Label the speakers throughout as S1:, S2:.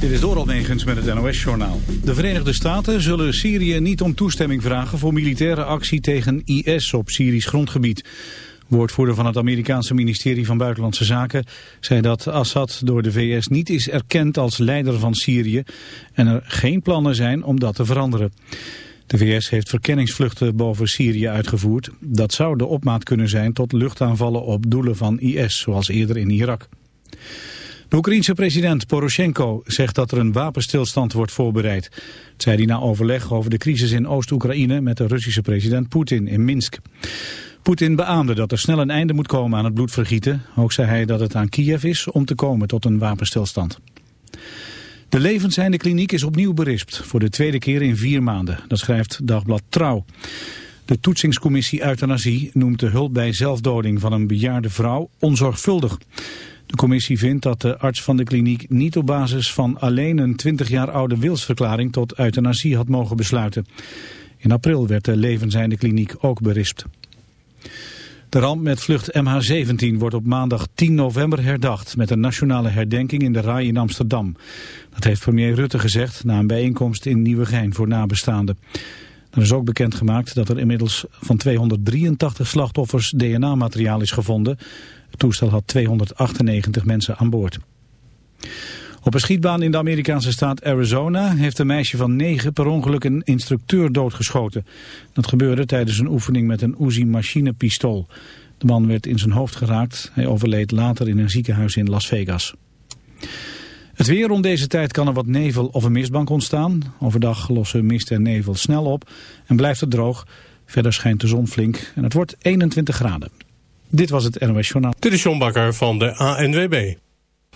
S1: Dit is Doral Negens met het NOS-journaal. De Verenigde Staten zullen Syrië niet om toestemming vragen... voor militaire actie tegen IS op Syrisch grondgebied. Woordvoerder van het Amerikaanse ministerie van Buitenlandse Zaken... zei dat Assad door de VS niet is erkend als leider van Syrië... en er geen plannen zijn om dat te veranderen. De VS heeft verkenningsvluchten boven Syrië uitgevoerd. Dat zou de opmaat kunnen zijn tot luchtaanvallen op doelen van IS, zoals eerder in Irak. De Oekraïense president Poroshenko zegt dat er een wapenstilstand wordt voorbereid. Dat zei hij na overleg over de crisis in Oost-Oekraïne met de Russische president Poetin in Minsk. Poetin beaamde dat er snel een einde moet komen aan het bloedvergieten. Ook zei hij dat het aan Kiev is om te komen tot een wapenstilstand. De levenseinde kliniek is opnieuw berispt, voor de tweede keer in vier maanden. Dat schrijft Dagblad Trouw. De toetsingscommissie euthanasie noemt de hulp bij zelfdoding van een bejaarde vrouw onzorgvuldig. De commissie vindt dat de arts van de kliniek niet op basis van alleen een 20 jaar oude wilsverklaring tot euthanasie had mogen besluiten. In april werd de levenseinde kliniek ook berispt. De ramp met vlucht MH17 wordt op maandag 10 november herdacht met een nationale herdenking in de RAI in Amsterdam. Dat heeft premier Rutte gezegd na een bijeenkomst in Nieuwegein voor nabestaanden. Er is ook bekendgemaakt dat er inmiddels van 283 slachtoffers DNA-materiaal is gevonden. Het toestel had 298 mensen aan boord. Op een schietbaan in de Amerikaanse staat Arizona heeft een meisje van 9 per ongeluk een instructeur doodgeschoten. Dat gebeurde tijdens een oefening met een Uzi machinepistool. De man werd in zijn hoofd geraakt. Hij overleed later in een ziekenhuis in Las Vegas. Het weer om deze tijd kan er wat nevel of een mistbank ontstaan. Overdag lossen mist en nevel snel op en blijft het droog. Verder schijnt de zon flink en het wordt 21 graden. Dit was het NOS Journaal.
S2: Dit is John Bakker van de ANWB.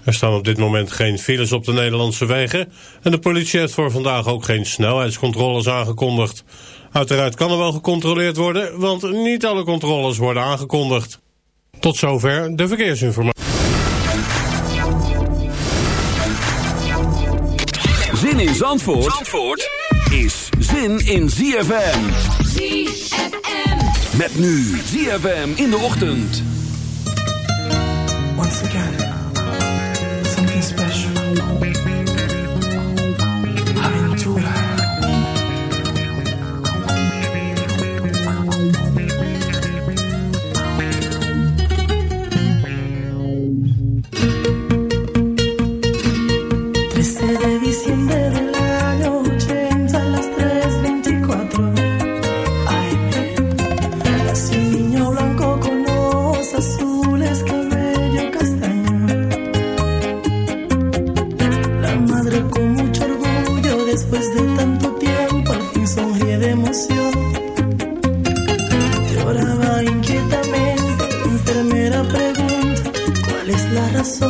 S2: Er staan op dit moment geen files op de Nederlandse wegen... en de politie heeft voor vandaag ook geen snelheidscontroles aangekondigd. Uiteraard kan er wel gecontroleerd worden... want niet alle controles worden aangekondigd. Tot zover de verkeersinformatie.
S3: Zin in Zandvoort, Zandvoort is zin in ZFM.
S4: ZFM.
S3: Met nu ZFM in de ochtend.
S5: Once again. something special. Aventura.
S3: corazón.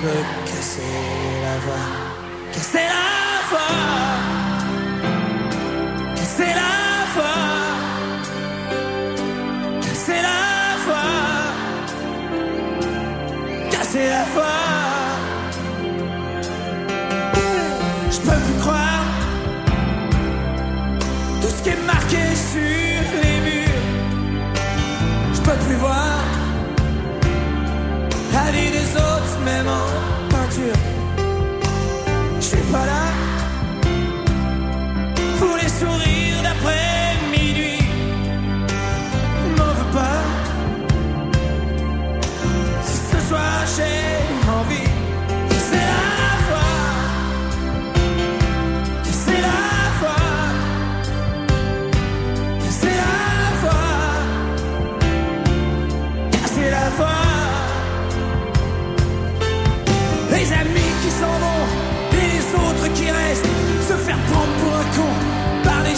S6: good.